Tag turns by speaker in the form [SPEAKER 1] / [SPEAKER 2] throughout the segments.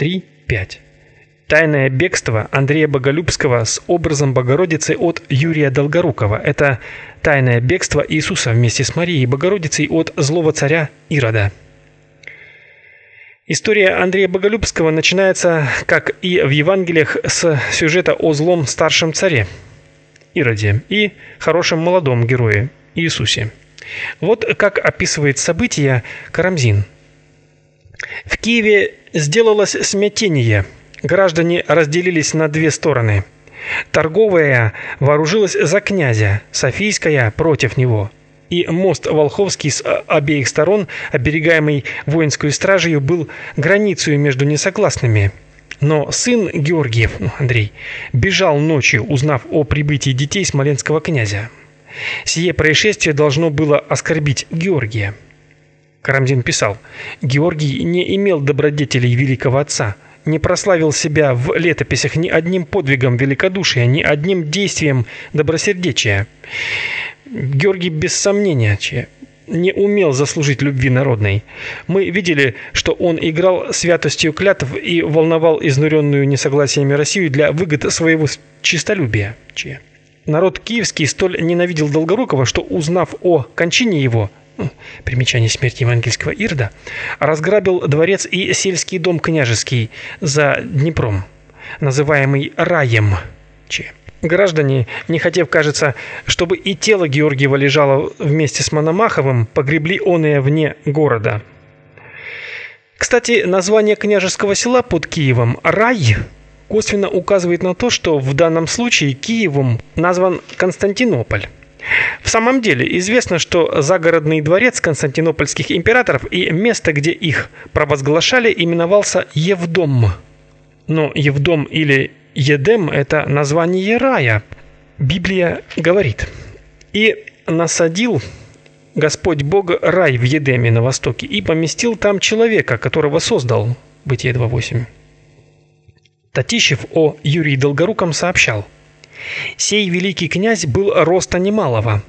[SPEAKER 1] 3.5. Тайное бегство Андрея Боголюбского с образом Богородицы от Юрия Долгорукова. Это тайное бегство Иисуса вместе с Марией Богородицей от злого царя Ирода. История Андрея Боголюбского начинается, как и в Евангелиях, с сюжета о злом старшем царе Ироде и хорошем молодом герое Иисусе. Вот как описывает события Карамзин. В Киеве сделалось смятение. Граждане разделились на две стороны. Торговая вооружилась за князя, Софийская против него. И мост Волховский с обеих сторон, оберегаемый воинской стражей, был границей между несогласными. Но сын Георгиев, ну, Андрей, бежал ночью, узнав о прибытии детей смоленского князя. Сие происшествие должно было оскорбить Георгия. Карамзин писал: "Георгий не имел добродетелей великого отца, не прославил себя в летописях ни одним подвигом великодушия, ни одним действием добросердечия. Георгий без сомнения не умел заслужить любви народной. Мы видели, что он играл святостью клятв и волновал изнуренную несогласиями Россию для выгод своего чистолюбия. Народ киевский столь ненавидел Долгорукова, что узнав о кончине его, примечание смерти евангельского Ирда, разграбил дворец и сельский дом княжеский за Днепром, называемый Раем. Граждане, не хотев, кажется, чтобы и тело Георгиева лежало вместе с Мономаховым, погребли оное вне города. Кстати, название княжеского села под Киевом Рай косвенно указывает на то, что в данном случае Киевом назван Константинополь. В самом деле известно, что загородный дворец константинопольских императоров и место, где их провозглашали, именовался Евдом. Но Евдом или Едем – это название рая. Библия говорит. «И насадил Господь Бог рай в Едеме на востоке и поместил там человека, которого создал». Бытие 2.8. Татищев о Юрии Долгоруком сообщал. «Сей великий князь был роста немалого,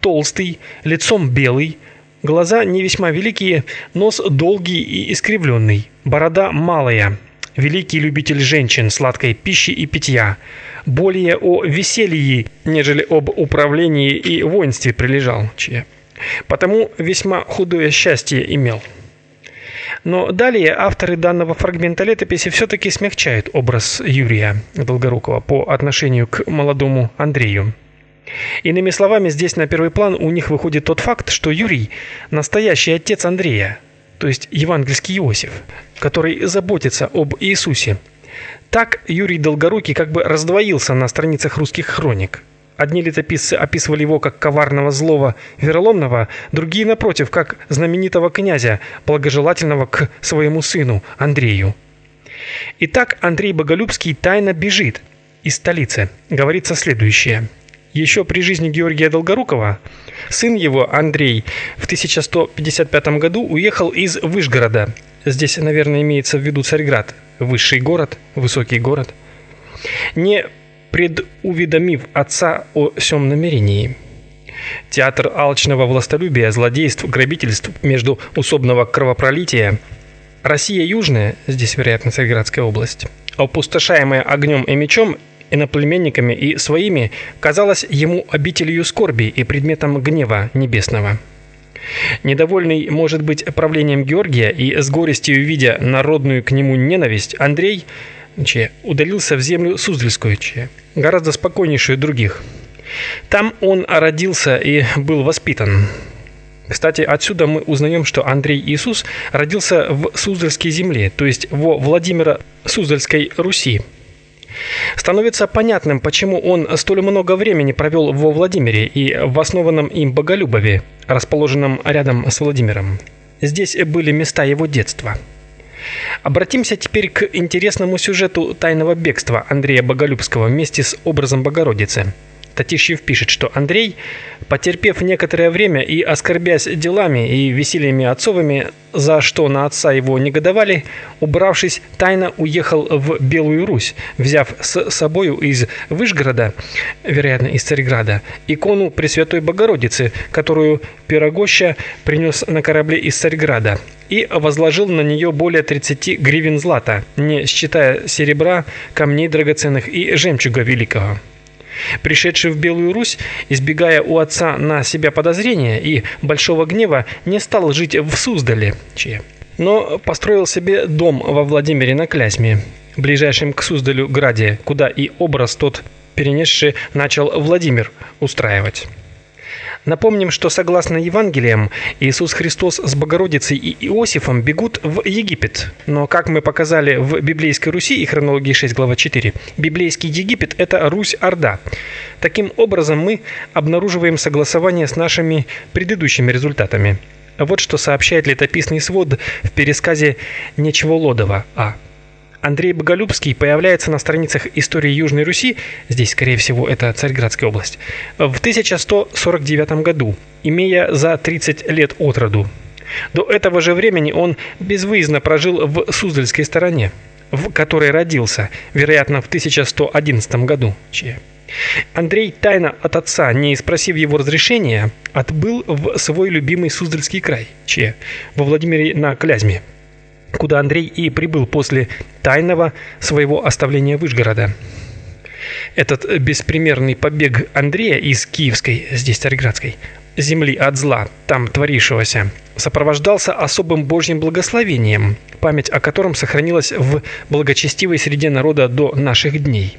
[SPEAKER 1] толстый, лицом белый, глаза не весьма великие, нос долгий и искривленный, борода малая, великий любитель женщин, сладкой пищи и питья, более о веселье, нежели об управлении и воинстве прилежал, чье. Потому весьма худое счастье имел. Но далее авторы данного фрагмента летописи все-таки смягчают образ Юрия Долгорукова по отношению к молодому Андрею. Иными словами, здесь на первый план у них выходит тот факт, что Юрий – настоящий отец Андрея, то есть евангельский Иосиф, который заботится об Иисусе. Так Юрий Долгорукий как бы раздвоился на страницах русских хроник. Одни летописцы описывали его как коварного, злого, вероломного, другие напротив как знаменитого князя, благожелательного к своему сыну Андрею. Итак, Андрей Боголюбский тайно бежит из столицы. Говорится следующее: еще при жизни Георгия Долгорукова сын его Андрей в 1155 году уехал из Выжгорода. Здесь, наверное, имеется в виду Царьград, высший город, высокий город. Не предуведомив отца о сём намерении. Театр алчного властолюбия, злодейств, грабительств, между усобного кровопролития. Россия Южная, здесь, вероятно, Царьградская область, опустошаемая огнем и мечом, иноплеменниками и своими, казалась ему обителью скорби и предметом гнева небесного. Недовольный, может быть, правлением Георгия и с горестью видя народную к нему ненависть, Андрей че, удалился в землю Суздальскую, че, гораздо спокойнейшую других. Там он родился и был воспитан. Кстати, отсюда мы узнаем, что Андрей Иисус родился в Суздальской земле, то есть во Владимира Суздальской Руси. Становится понятным, почему он столь много времени провел во Владимире и в основанном им Боголюбове, расположенном рядом с Владимиром. Здесь были места его детства. Обратимся теперь к интересному сюжету тайного бегства Андрея Боголюбского вместе с образом Богородицы. Татищев пишет, что Андрей, потерпев некоторое время и оскорбясь делами и весельями отцовыми, за что на отца его негодовали, убравшись, тайно уехал в Белую Русь, взяв с собою из Вышгорода, вероятно, из Царьграда, икону Пресвятой Богородицы, которую Пирогоща принес на корабле из Царьграда, и возложил на нее более 30 гривен злата, не считая серебра, камней драгоценных и жемчуга великого. Пришедший в Белую Русь, избегая у отца на себя подозрения и большого гнева, не стал жить в Суздале, но построил себе дом во Владимире на Клязьме, ближайшем к Суздалю граде, куда и образ тот перенесший начал Владимир устраивать. Напомним, что согласно Евангелиям, Иисус Христос с Богородицей и Иосифом бегут в Египет. Но, как мы показали в библейской Руси и хронологии 6, глава 4, библейский Египет – это Русь-Орда. Таким образом, мы обнаруживаем согласование с нашими предыдущими результатами. Вот что сообщает летописный свод в пересказе Нечего Лодова А. Андрей Боголюбский появляется на страницах истории Южной Руси, здесь, скорее всего, это Царьградская область, в 1149 году, имея за 30 лет от роду. До этого же времени он безвыездно прожил в Суздальской стороне, в которой родился, вероятно, в 1111 году. Андрей тайно от отца, не спросив его разрешения, отбыл в свой любимый Суздальский край, че, во Владимире на Клязьме куда Андрей и прибыл после тайного своего оставления Вышгорода. Этот беспримерный побег Андрея из Киевской, здесь Царьградской, земли от зла, там творившегося, сопровождался особым божьим благословением, память о котором сохранилась в благочестивой среде народа до наших дней.